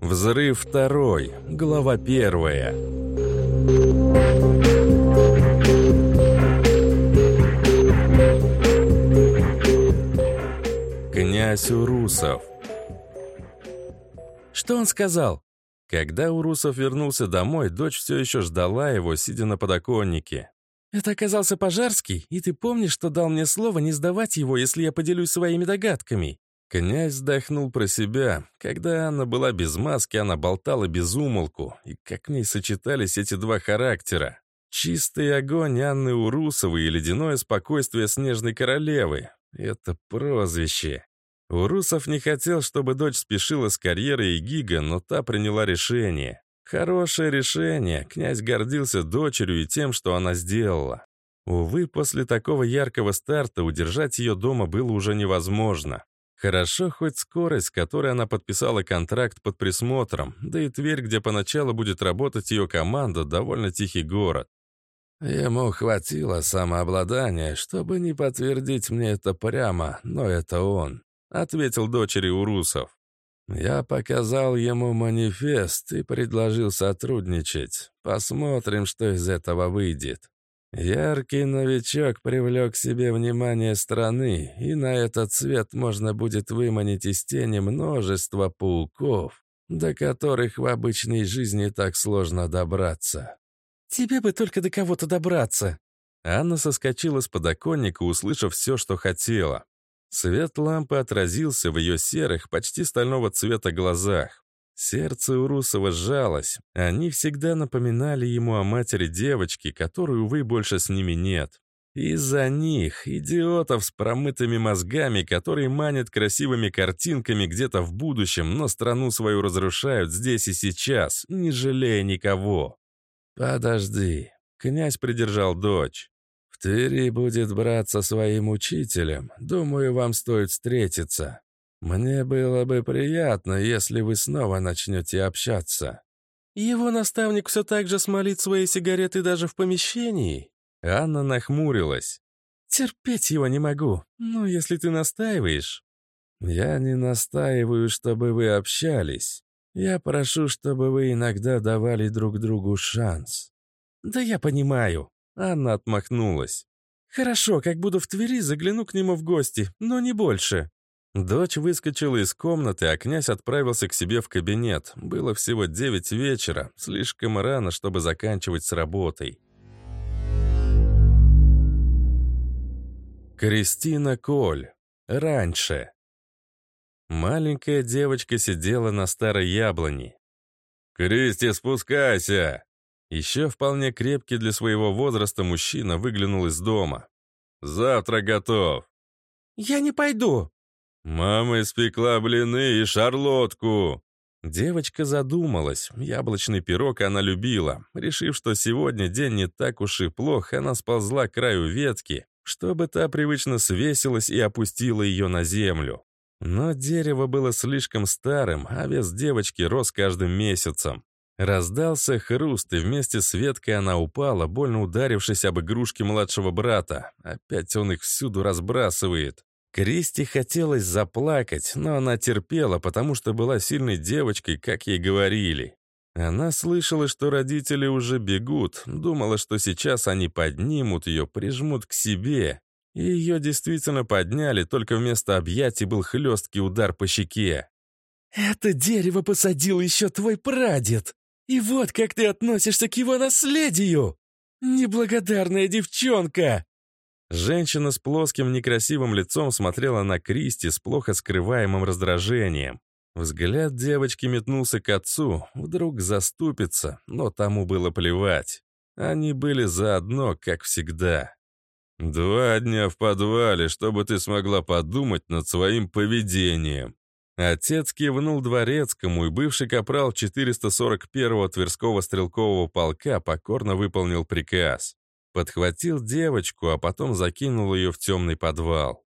Взрыв второй. Глава первая. Князь Урусов. Что он сказал? Когда Урусов вернулся домой, дочь все еще ждала его, сидя на подоконнике. «Это оказался Пожарский, и ты помнишь, что дал мне слово не сдавать его, если я поделюсь своими догадками?» Князь вздохнул про себя. Когда Анна была без маски, она болтала без умолку. И как в ней сочетались эти два характера. Чистый огонь Анны Урусовой и ледяное спокойствие Снежной Королевы. Это прозвище. Урусов не хотел, чтобы дочь спешила с карьерой и Гига, но та приняла решение. Хорошее решение. Князь гордился дочерью и тем, что она сделала. Увы, после такого яркого старта удержать ее дома было уже невозможно. Хорошо хоть скорость, с которой она подписала контракт под присмотром, да и Тверь, где поначалу будет работать ее команда, довольно тихий город. Ему хватило самообладания, чтобы не подтвердить мне это прямо, но это он, ответил дочери Урусов. Я показал ему манифест и предложил сотрудничать. Посмотрим, что из этого выйдет. Яркий новичок привлек к себе внимание страны, и на этот цвет можно будет выманить из тени множество пауков, до которых в обычной жизни так сложно добраться. «Тебе бы только до кого-то добраться!» Анна соскочила с подоконника, услышав все, что хотела. Свет лампы отразился в ее серых, почти стального цвета глазах. Сердце у Русова сжалось. Они всегда напоминали ему о матери девочки, которой, увы, больше с ними нет. Из-за них, идиотов с промытыми мозгами, которые манят красивыми картинками где-то в будущем, но страну свою разрушают здесь и сейчас, не жалея никого. «Подожди», — князь придержал дочь. «В Твери будет брат со своим учителем. Думаю, вам стоит встретиться. «Мне было бы приятно, если вы снова начнете общаться». «Его наставник все так же смолит свои сигареты даже в помещении?» Анна нахмурилась. «Терпеть его не могу, но если ты настаиваешь...» «Я не настаиваю, чтобы вы общались. Я прошу, чтобы вы иногда давали друг другу шанс». «Да я понимаю», — Анна отмахнулась. «Хорошо, как буду в Твери, загляну к нему в гости, но не больше». Дочь выскочила из комнаты, а князь отправился к себе в кабинет. Было всего девять вечера, слишком рано, чтобы заканчивать с работой. Кристина Коль. Раньше. Маленькая девочка сидела на старой яблони. «Кристи, спускайся!» Еще вполне крепкий для своего возраста мужчина выглянул из дома. «Завтра готов!» «Я не пойду!» «Мама испекла блины и шарлотку!» Девочка задумалась. Яблочный пирог она любила. Решив, что сегодня день не так уж и плох, она сползла к краю ветки, чтобы та привычно свесилась и опустила ее на землю. Но дерево было слишком старым, а вес девочки рос каждым месяцем. Раздался хруст, и вместе с веткой она упала, больно ударившись об игрушки младшего брата. Опять он их всюду разбрасывает. Кристи хотелось заплакать, но она терпела, потому что была сильной девочкой, как ей говорили. Она слышала, что родители уже бегут, думала, что сейчас они поднимут ее, прижмут к себе. И ее действительно подняли, только вместо объятий был хлесткий удар по щеке. «Это дерево посадил еще твой прадед! И вот как ты относишься к его наследию! Неблагодарная девчонка!» Женщина с плоским некрасивым лицом смотрела на Кристи с плохо скрываемым раздражением. Взгляд девочки метнулся к отцу, вдруг заступится, но тому было плевать. Они были заодно, как всегда. «Два дня в подвале, чтобы ты смогла подумать над своим поведением». Отец кивнул дворецкому, и бывший капрал 441-го Тверского стрелкового полка покорно выполнил приказ. Подхватил девочку, а потом закинул ее в темный подвал.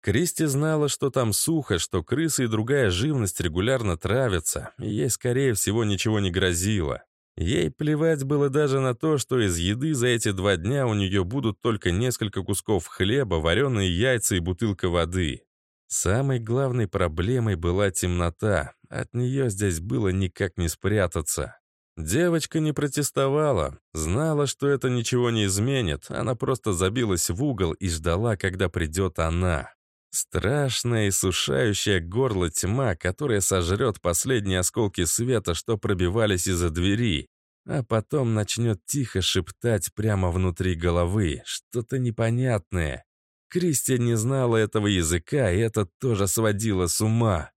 Кристи знала, что там сухо, что крысы и другая живность регулярно травятся, и ей, скорее всего, ничего не грозило. Ей плевать было даже на то, что из еды за эти два дня у нее будут только несколько кусков хлеба, вареные яйца и бутылка воды. Самой главной проблемой была темнота. От нее здесь было никак не спрятаться. Девочка не протестовала, знала, что это ничего не изменит, она просто забилась в угол и ждала, когда придет она. Страшная и сушающая горло тьма, которая сожрет последние осколки света, что пробивались из-за двери, а потом начнет тихо шептать прямо внутри головы, что-то непонятное. Кристи не знала этого языка, и это тоже сводило с ума.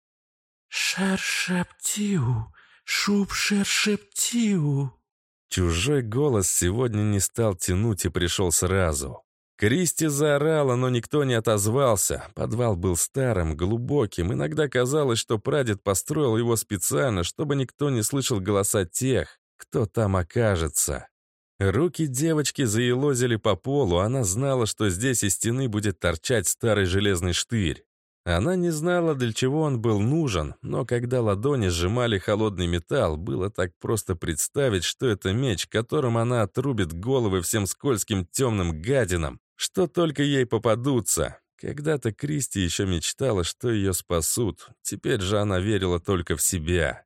«Шар-шептиу, шуб-шер-шептиу». Чужой голос сегодня не стал тянуть и пришел сразу. Кристи заорала, но никто не отозвался. Подвал был старым, глубоким. Иногда казалось, что прадед построил его специально, чтобы никто не слышал голоса тех, кто там окажется. Руки девочки заелозили по полу, она знала, что здесь из стены будет торчать старый железный штырь. Она не знала, для чего он был нужен, но когда ладони сжимали холодный металл, было так просто представить, что это меч, которым она отрубит головы всем скользким темным гадинам, что только ей попадутся. Когда-то Кристи еще мечтала, что ее спасут. Теперь же она верила только в себя.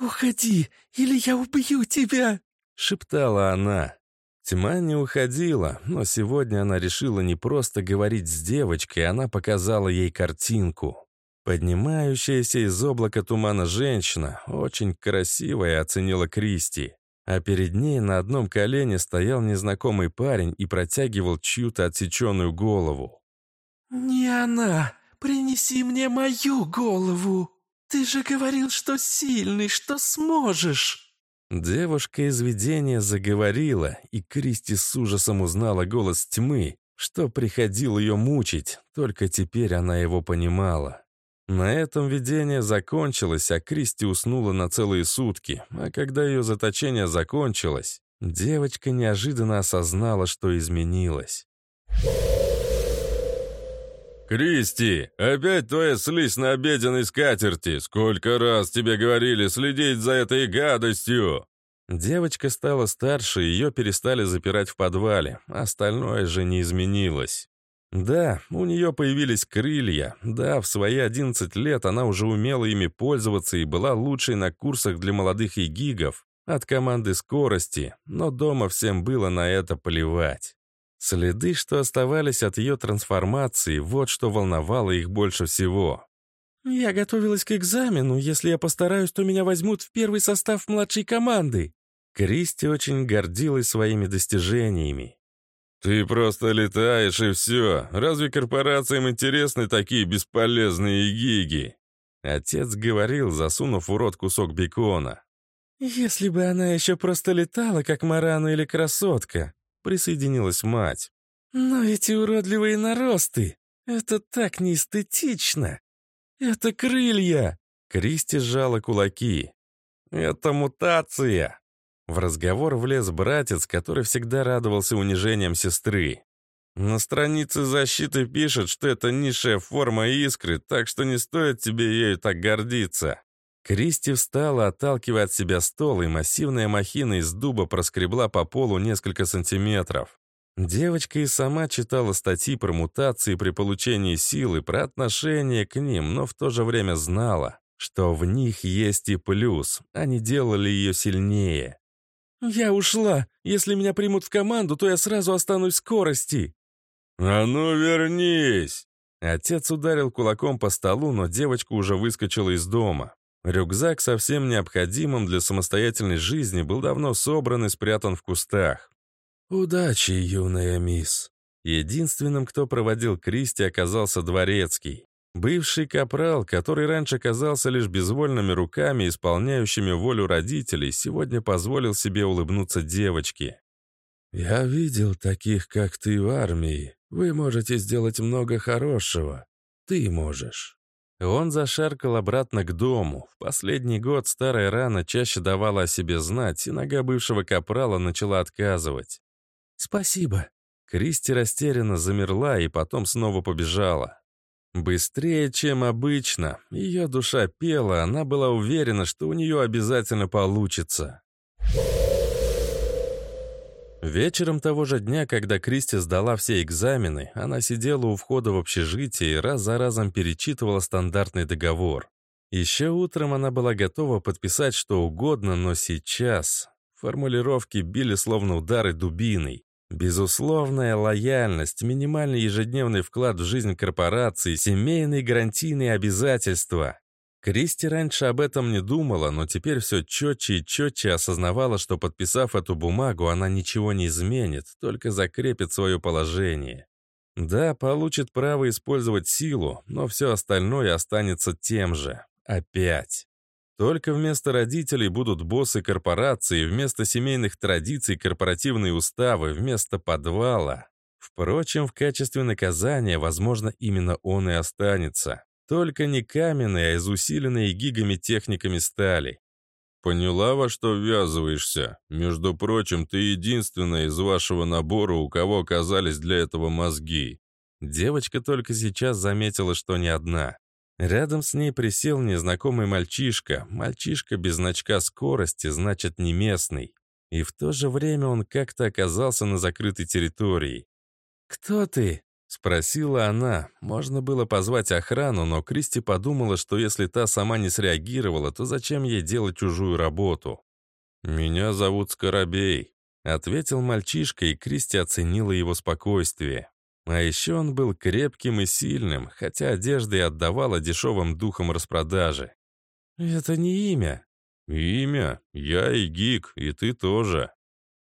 «Уходи, или я убью тебя!» — шептала она. Тьма не уходила, но сегодня она решила не просто говорить с девочкой, она показала ей картинку. Поднимающаяся из облака тумана женщина, очень красивая, оценила Кристи. А перед ней на одном колене стоял незнакомый парень и протягивал чью-то отсеченную голову. «Не она! Принеси мне мою голову! Ты же говорил, что сильный, что сможешь!» Девушка из видения заговорила, и Кристи с ужасом узнала голос тьмы, что приходил ее мучить, только теперь она его понимала. На этом видение закончилось, а Кристи уснула на целые сутки, а когда ее заточение закончилось, девочка неожиданно осознала, что изменилась. «Кристи, опять твоя слизь на обеденной скатерти! Сколько раз тебе говорили следить за этой гадостью!» Девочка стала старше, ее перестали запирать в подвале, остальное же не изменилось. Да, у нее появились крылья, да, в свои 11 лет она уже умела ими пользоваться и была лучшей на курсах для молодых и гигов от команды скорости, но дома всем было на это плевать. Следы, что оставались от ее трансформации, вот что волновало их больше всего. «Я готовилась к экзамену. Если я постараюсь, то меня возьмут в первый состав младшей команды». Кристи очень гордилась своими достижениями. «Ты просто летаешь и все. Разве корпорациям интересны такие бесполезные гиги?» Отец говорил, засунув в рот кусок бекона. «Если бы она еще просто летала, как Марана или красотка, Присоединилась мать. «Но эти уродливые наросты! Это так неэстетично! Это крылья!» Кристи сжала кулаки. «Это мутация!» В разговор влез братец, который всегда радовался унижением сестры. На странице защиты пишет, что это низшая форма искры, так что не стоит тебе ею так гордиться. Кристи встала, отталкивая от себя стол, и массивная махина из дуба проскребла по полу несколько сантиметров. Девочка и сама читала статьи про мутации при получении силы, про отношение к ним, но в то же время знала, что в них есть и плюс, они делали ее сильнее. «Я ушла. Если меня примут в команду, то я сразу останусь в скорости». «А ну вернись!» Отец ударил кулаком по столу, но девочка уже выскочила из дома. Рюкзак со всем необходимым для самостоятельной жизни был давно собран и спрятан в кустах. «Удачи, юная мисс!» Единственным, кто проводил Кристи, оказался дворецкий. Бывший капрал, который раньше казался лишь безвольными руками, исполняющими волю родителей, сегодня позволил себе улыбнуться девочке. «Я видел таких, как ты в армии. Вы можете сделать много хорошего. Ты можешь». Он зашаркал обратно к дому. В последний год старая рана чаще давала о себе знать, и нога бывшего капрала начала отказывать. «Спасибо». Кристи растерянно замерла и потом снова побежала. Быстрее, чем обычно. Ее душа пела, она была уверена, что у нее обязательно получится. Вечером того же дня, когда Кристи сдала все экзамены, она сидела у входа в общежитие и раз за разом перечитывала стандартный договор. Еще утром она была готова подписать что угодно, но сейчас формулировки били словно удары дубиной. Безусловная лояльность, минимальный ежедневный вклад в жизнь корпорации, семейные гарантийные обязательства. Кристи раньше об этом не думала, но теперь все четче и четче осознавала, что подписав эту бумагу, она ничего не изменит, только закрепит свое положение. Да, получит право использовать силу, но все остальное останется тем же. Опять. Только вместо родителей будут боссы корпорации, вместо семейных традиций корпоративные уставы, вместо подвала. Впрочем, в качестве наказания, возможно, именно он и останется. Только не каменные, а из усиленной гигами техниками стали. «Поняла, во что ввязываешься? Между прочим, ты единственная из вашего набора, у кого оказались для этого мозги». Девочка только сейчас заметила, что не одна. Рядом с ней присел незнакомый мальчишка. Мальчишка без значка скорости, значит, не местный. И в то же время он как-то оказался на закрытой территории. «Кто ты?» Спросила она. Можно было позвать охрану, но Кристи подумала, что если та сама не среагировала, то зачем ей делать чужую работу? «Меня зовут Скоробей», — ответил мальчишка, и Кристи оценила его спокойствие. А еще он был крепким и сильным, хотя одежда и отдавала дешевым духом распродажи. «Это не имя». «Имя? Я и Гик, и ты тоже».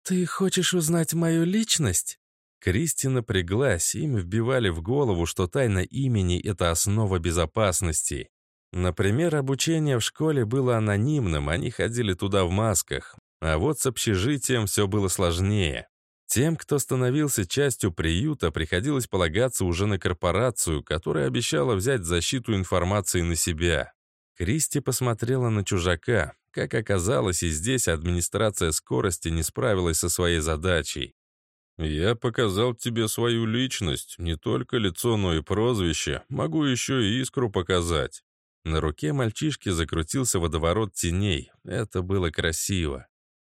«Ты хочешь узнать мою личность?» Кристи напряглась, им вбивали в голову, что тайна имени — это основа безопасности. Например, обучение в школе было анонимным, они ходили туда в масках. А вот с общежитием все было сложнее. Тем, кто становился частью приюта, приходилось полагаться уже на корпорацию, которая обещала взять защиту информации на себя. Кристи посмотрела на чужака. Как оказалось, и здесь администрация скорости не справилась со своей задачей. «Я показал тебе свою личность, не только лицо, но и прозвище. Могу еще и искру показать». На руке мальчишки закрутился водоворот теней. Это было красиво.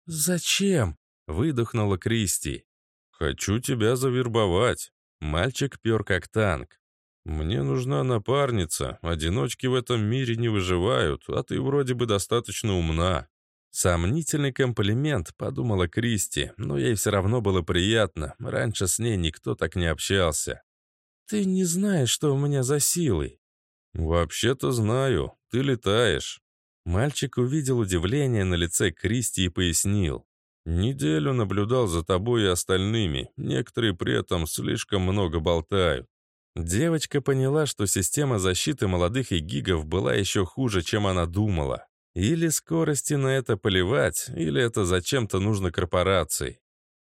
«Зачем?» — выдохнула Кристи. «Хочу тебя завербовать». Мальчик пер как танк. «Мне нужна напарница. Одиночки в этом мире не выживают, а ты вроде бы достаточно умна. Сомнительный комплимент, подумала Кристи, но ей все равно было приятно. Раньше с ней никто так не общался. «Ты не знаешь, что у меня за силы?» «Вообще-то знаю. Ты летаешь». Мальчик увидел удивление на лице Кристи и пояснил. «Неделю наблюдал за тобой и остальными. Некоторые при этом слишком много болтают». Девочка поняла, что система защиты молодых и гигов была еще хуже, чем она думала. Или скорости на это поливать, или это зачем-то нужно корпорации.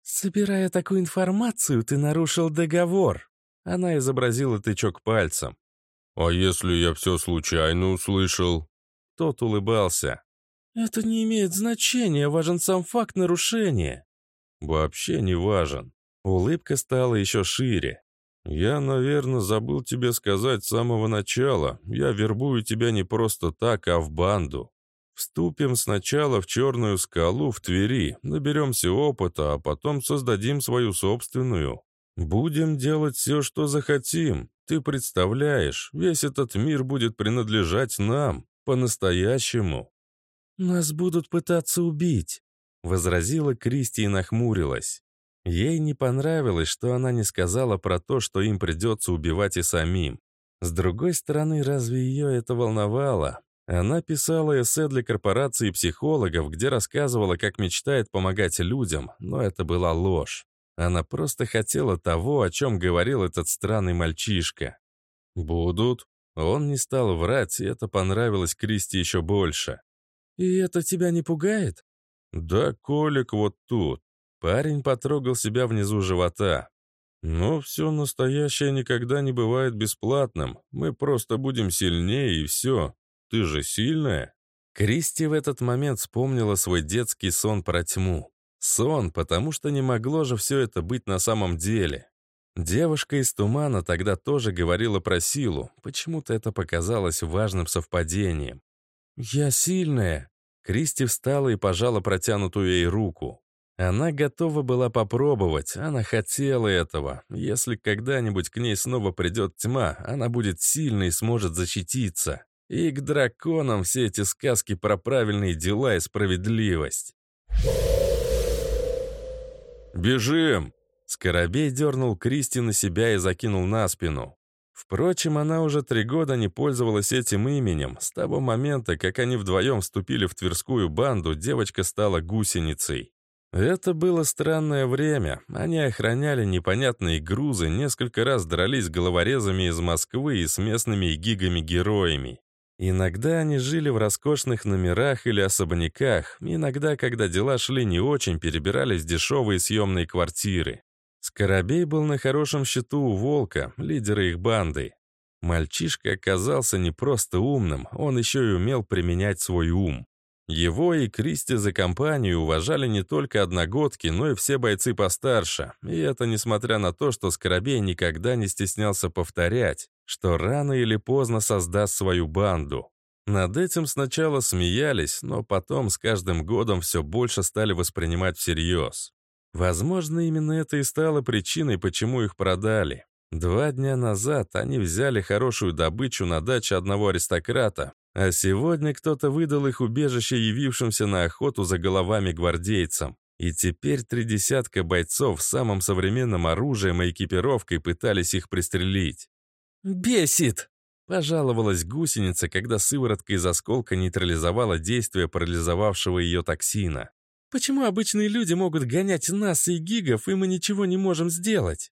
«Собирая такую информацию, ты нарушил договор». Она изобразила тычок пальцем. «А если я все случайно услышал?» Тот улыбался. «Это не имеет значения, важен сам факт нарушения». «Вообще не важен». Улыбка стала еще шире. «Я, наверное, забыл тебе сказать с самого начала. Я вербую тебя не просто так, а в банду. Вступим сначала в черную скалу в Твери, наберемся опыта, а потом создадим свою собственную. Будем делать все, что захотим. Ты представляешь, весь этот мир будет принадлежать нам, по-настоящему. Нас будут пытаться убить, возразила Кристи и нахмурилась. Ей не понравилось, что она не сказала про то, что им придется убивать и самим. С другой стороны, разве ее это волновало? Она писала эссе для корпорации психологов, где рассказывала, как мечтает помогать людям, но это была ложь. Она просто хотела того, о чем говорил этот странный мальчишка. «Будут». Он не стал врать, и это понравилось Кристи еще больше. «И это тебя не пугает?» «Да, Колик вот тут». Парень потрогал себя внизу живота. «Но все настоящее никогда не бывает бесплатным. Мы просто будем сильнее, и все. Ты же сильная?» Кристи в этот момент вспомнила свой детский сон про тьму. Сон, потому что не могло же все это быть на самом деле. Девушка из тумана тогда тоже говорила про силу. Почему-то это показалось важным совпадением. «Я сильная!» Кристи встала и пожала протянутую ей руку. Она готова была попробовать, она хотела этого. Если когда-нибудь к ней снова придет тьма, она будет сильной и сможет защититься. И к драконам все эти сказки про правильные дела и справедливость. «Бежим!» Скоробей дернул Кристи на себя и закинул на спину. Впрочем, она уже три года не пользовалась этим именем. С того момента, как они вдвоем вступили в Тверскую банду, девочка стала гусеницей. Это было странное время. Они охраняли непонятные грузы, несколько раз дрались головорезами из Москвы и с местными гигами-героями. Иногда они жили в роскошных номерах или особняках, иногда, когда дела шли не очень, перебирались в дешевые съемные квартиры. Скоробей был на хорошем счету у Волка, лидера их банды. Мальчишка оказался не просто умным, он еще и умел применять свой ум. Его и Кристи за компанию уважали не только одногодки, но и все бойцы постарше. И это несмотря на то, что Скоробей никогда не стеснялся повторять, что рано или поздно создаст свою банду. Над этим сначала смеялись, но потом с каждым годом все больше стали воспринимать всерьез. Возможно, именно это и стало причиной, почему их продали. Два дня назад они взяли хорошую добычу на даче одного аристократа, а сегодня кто-то выдал их убежище явившимся на охоту за головами гвардейцам. И теперь три десятка бойцов с самым современным оружием и экипировкой пытались их пристрелить. «Бесит!» — пожаловалась гусеница, когда сыворотка из осколка нейтрализовала действие парализовавшего ее токсина. «Почему обычные люди могут гонять нас и гигов, и мы ничего не можем сделать?»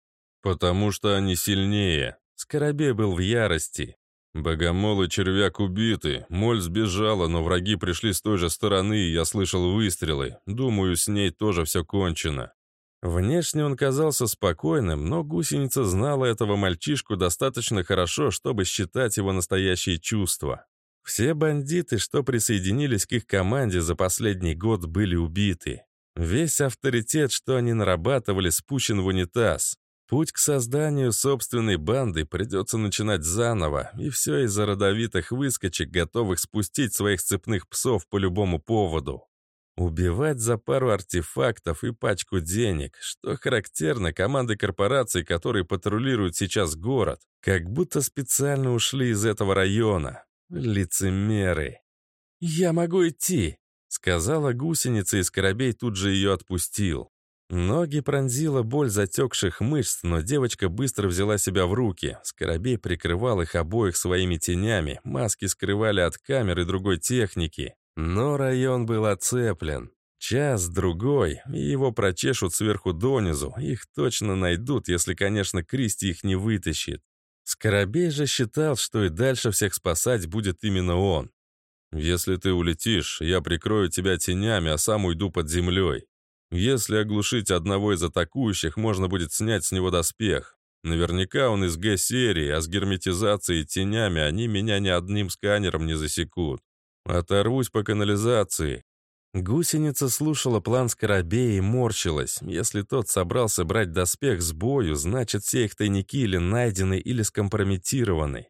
«Потому что они сильнее». Скоробей был в ярости. Богомол и червяк убиты, моль сбежала, но враги пришли с той же стороны, и я слышал выстрелы. Думаю, с ней тоже все кончено. Внешне он казался спокойным, но гусеница знала этого мальчишку достаточно хорошо, чтобы считать его настоящие чувства. Все бандиты, что присоединились к их команде за последний год, были убиты. Весь авторитет, что они нарабатывали, спущен в унитаз. Путь к созданию собственной банды придется начинать заново, и все из-за родовитых выскочек, готовых спустить своих цепных псов по любому поводу. Убивать за пару артефактов и пачку денег, что характерно, команды корпораций, которые патрулируют сейчас город, как будто специально ушли из этого района. Лицемеры. «Я могу идти», — сказала гусеница, и Скоробей тут же ее отпустил. Ноги пронзила боль затекших мышц, но девочка быстро взяла себя в руки. Скоробей прикрывал их обоих своими тенями, маски скрывали от камер и другой техники. Но район был оцеплен. Час-другой, и его прочешут сверху донизу. Их точно найдут, если, конечно, Кристи их не вытащит. Скоробей же считал, что и дальше всех спасать будет именно он. «Если ты улетишь, я прикрою тебя тенями, а сам уйду под землей. Если оглушить одного из атакующих, можно будет снять с него доспех. Наверняка он из Г-серии, а с герметизацией и тенями они меня ни одним сканером не засекут. Оторвусь по канализации. Гусеница слушала план Скоробея и морщилась. Если тот собрался брать доспех с бою, значит, все их тайники или найдены, или скомпрометированы.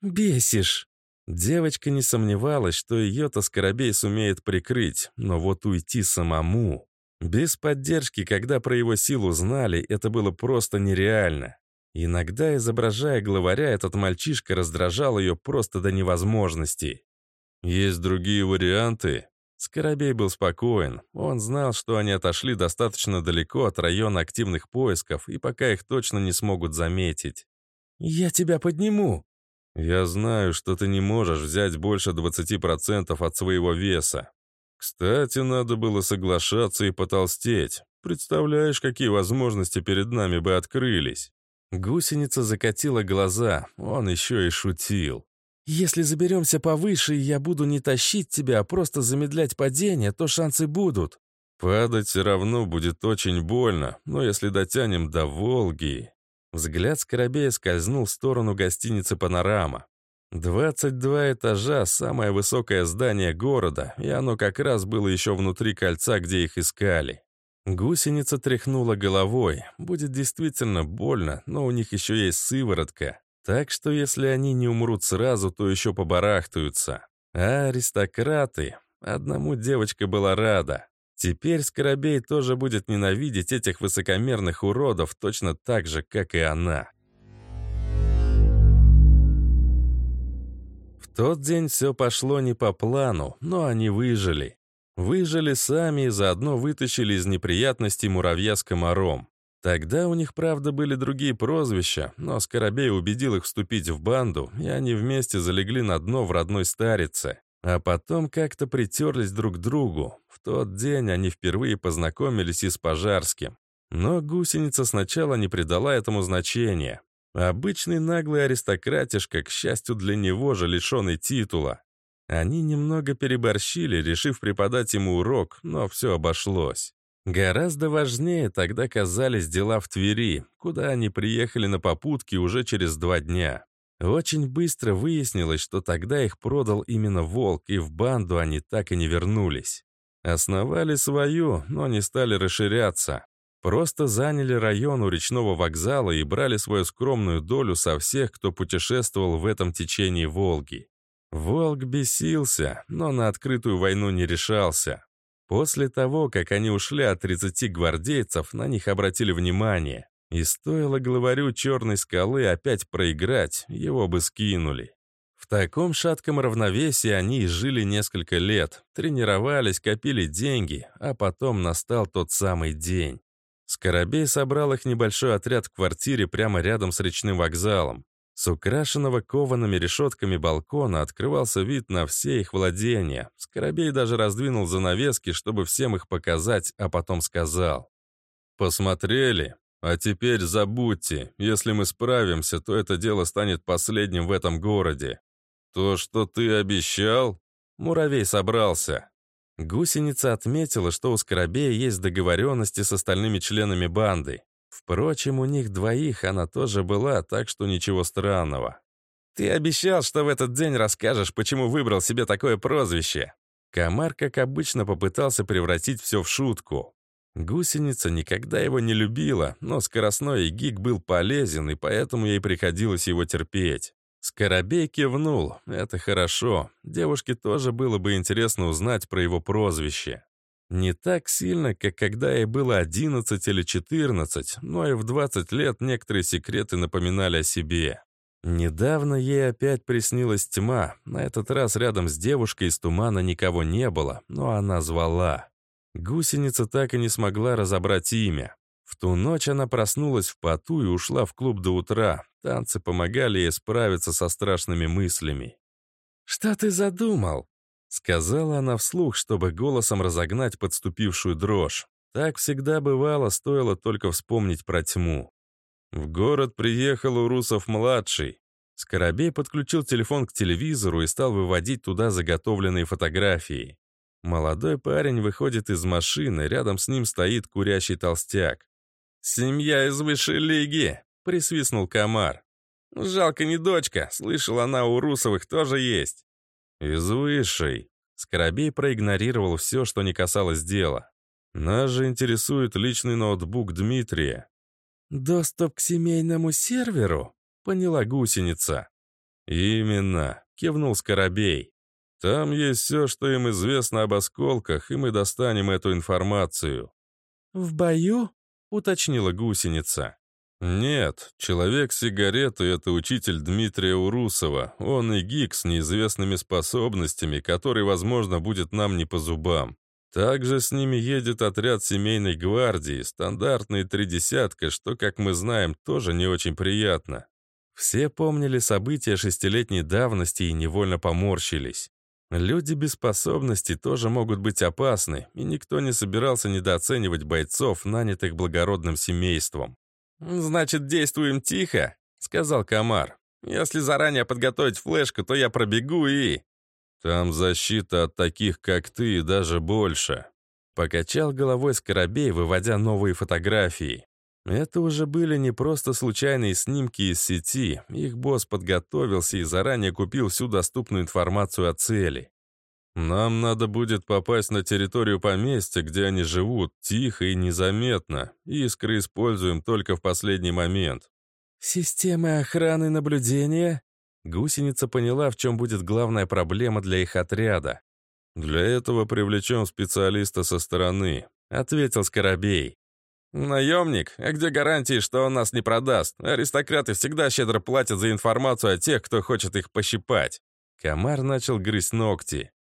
«Бесишь!» Девочка не сомневалась, что ее-то Скоробей сумеет прикрыть, но вот уйти самому... Без поддержки, когда про его силу знали, это было просто нереально. Иногда, изображая главаря, этот мальчишка раздражал ее просто до невозможности. «Есть другие варианты?» Скоробей был спокоен. Он знал, что они отошли достаточно далеко от района активных поисков, и пока их точно не смогут заметить. «Я тебя подниму!» «Я знаю, что ты не можешь взять больше 20% от своего веса. Кстати, надо было соглашаться и потолстеть. Представляешь, какие возможности перед нами бы открылись. Гусеница закатила глаза, он еще и шутил. «Если заберемся повыше, и я буду не тащить тебя, а просто замедлять падение, то шансы будут». «Падать все равно будет очень больно, но если дотянем до Волги...» Взгляд Скоробея скользнул в сторону гостиницы «Панорама». 22 этажа, самое высокое здание города, и оно как раз было еще внутри кольца, где их искали. Гусеница тряхнула головой. Будет действительно больно, но у них еще есть сыворотка. Так что если они не умрут сразу, то еще побарахтаются. А аристократы... Одному девочка была рада. Теперь Скоробей тоже будет ненавидеть этих высокомерных уродов точно так же, как и она. В тот день все пошло не по плану, но они выжили. Выжили сами и заодно вытащили из неприятностей муравья с комаром. Тогда у них, правда, были другие прозвища, но Скоробей убедил их вступить в банду, и они вместе залегли на дно в родной старице. А потом как-то притерлись друг к другу. В тот день они впервые познакомились и с Пожарским. Но гусеница сначала не придала этому значения. Обычный наглый аристократишка, к счастью для него же лишенный титула. Они немного переборщили, решив преподать ему урок, но все обошлось. Гораздо важнее тогда казались дела в Твери, куда они приехали на попутке уже через два дня. Очень быстро выяснилось, что тогда их продал именно Волк, и в банду они так и не вернулись. Основали свою, но не стали расширяться. Просто заняли район у речного вокзала и брали свою скромную долю со всех, кто путешествовал в этом течении Волги. Волк бесился, но на открытую войну не решался. После того, как они ушли от 30 гвардейцев, на них обратили внимание. И стоило главарю Черной скалы опять проиграть, его бы скинули. В таком шатком равновесии они и жили несколько лет, тренировались, копили деньги, а потом настал тот самый день. Скоробей собрал их небольшой отряд в квартире прямо рядом с речным вокзалом. С украшенного коваными решетками балкона открывался вид на все их владения. Скоробей даже раздвинул занавески, чтобы всем их показать, а потом сказал. «Посмотрели? А теперь забудьте, если мы справимся, то это дело станет последним в этом городе. То, что ты обещал? Муравей собрался. Гусеница отметила, что у Скоробея есть договоренности с остальными членами банды. Впрочем, у них двоих она тоже была, так что ничего странного. «Ты обещал, что в этот день расскажешь, почему выбрал себе такое прозвище». Комар, как обычно, попытался превратить все в шутку. Гусеница никогда его не любила, но скоростной гик был полезен, и поэтому ей приходилось его терпеть. Скоробей кивнул. Это хорошо. Девушке тоже было бы интересно узнать про его прозвище. Не так сильно, как когда ей было 11 или 14, но и в 20 лет некоторые секреты напоминали о себе. Недавно ей опять приснилась тьма. На этот раз рядом с девушкой из тумана никого не было, но она звала. Гусеница так и не смогла разобрать имя. В ту ночь она проснулась в поту и ушла в клуб до утра. Танцы помогали ей справиться со страшными мыслями. «Что ты задумал?» Сказала она вслух, чтобы голосом разогнать подступившую дрожь. Так всегда бывало, стоило только вспомнить про тьму. В город приехал Урусов-младший. Скоробей подключил телефон к телевизору и стал выводить туда заготовленные фотографии. Молодой парень выходит из машины, рядом с ним стоит курящий толстяк. «Семья из высшей лиги!» — присвистнул комар. «Жалко не дочка, слышал, она у Русовых тоже есть». «Из высшей». Скоробей проигнорировал все, что не касалось дела. «Нас же интересует личный ноутбук Дмитрия». «Доступ к семейному серверу?» — поняла гусеница. «Именно», — кивнул Скоробей. Там есть все, что им известно об осколках, и мы достанем эту информацию». «В бою?» — уточнила гусеница. «Нет, человек сигареты — это учитель Дмитрия Урусова. Он и гик с неизвестными способностями, который, возможно, будет нам не по зубам. Также с ними едет отряд семейной гвардии, стандартные три десятка, что, как мы знаем, тоже не очень приятно». Все помнили события шестилетней давности и невольно поморщились. Люди без способностей тоже могут быть опасны, и никто не собирался недооценивать бойцов, нанятых благородным семейством. «Значит, действуем тихо», — сказал Камар. «Если заранее подготовить флешку, то я пробегу и...» «Там защита от таких, как ты, даже больше», — покачал головой Скоробей, выводя новые фотографии. Это уже были не просто случайные снимки из сети, их босс подготовился и заранее купил всю доступную информацию о цели. Нам надо будет попасть на территорию поместья, где они живут, тихо и незаметно. Искры используем только в последний момент. Системы охраны наблюдения? Гусеница поняла, в чем будет главная проблема для их отряда. «Для этого привлечем специалиста со стороны», — ответил Скоробей. «Наемник? А где гарантии, что он нас не продаст? Аристократы всегда щедро платят за информацию о тех, кто хочет их пощипать». Комар начал грызть ногти.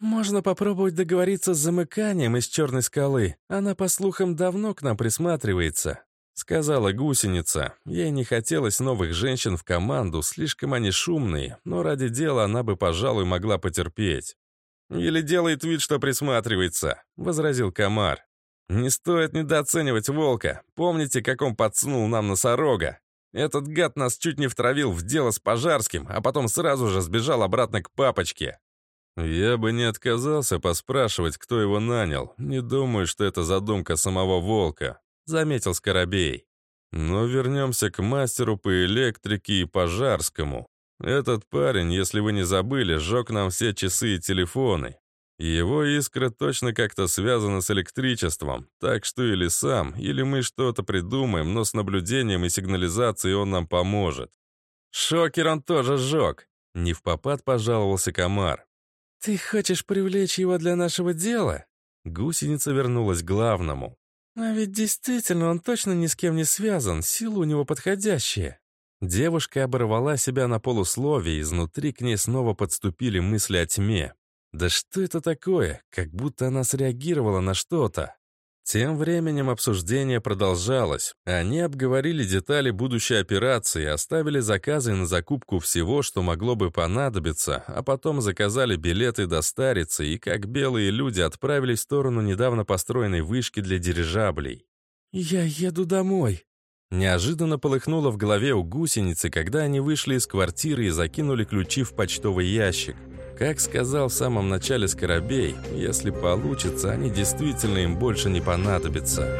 «Можно попробовать договориться с замыканием из черной скалы. Она, по слухам, давно к нам присматривается», — сказала гусеница. Ей не хотелось новых женщин в команду, слишком они шумные, но ради дела она бы, пожалуй, могла потерпеть. «Или делает вид, что присматривается», — возразил комар. «Не стоит недооценивать волка. Помните, как он подсунул нам носорога? Этот гад нас чуть не втравил в дело с Пожарским, а потом сразу же сбежал обратно к папочке». «Я бы не отказался поспрашивать, кто его нанял. Не думаю, что это задумка самого волка», — заметил Скоробей. «Но вернемся к мастеру по электрике и Пожарскому. Этот парень, если вы не забыли, сжег нам все часы и телефоны. Его искра точно как-то связана с электричеством, так что или сам, или мы что-то придумаем, но с наблюдением и сигнализацией он нам поможет. Шокер он тоже сжег. Не в попад пожаловался комар. «Ты хочешь привлечь его для нашего дела?» Гусеница вернулась к главному. «А ведь действительно он точно ни с кем не связан, сила у него подходящая». Девушка оборвала себя на полусловие, изнутри к ней снова подступили мысли о тьме. Да что это такое? Как будто она среагировала на что-то. Тем временем обсуждение продолжалось. Они обговорили детали будущей операции, оставили заказы на закупку всего, что могло бы понадобиться, а потом заказали билеты до Старицы и, как белые люди, отправились в сторону недавно построенной вышки для дирижаблей. «Я еду домой», Неожиданно полыхнуло в голове у гусеницы, когда они вышли из квартиры и закинули ключи в почтовый ящик. Как сказал в самом начале Скоробей, если получится, они действительно им больше не понадобятся.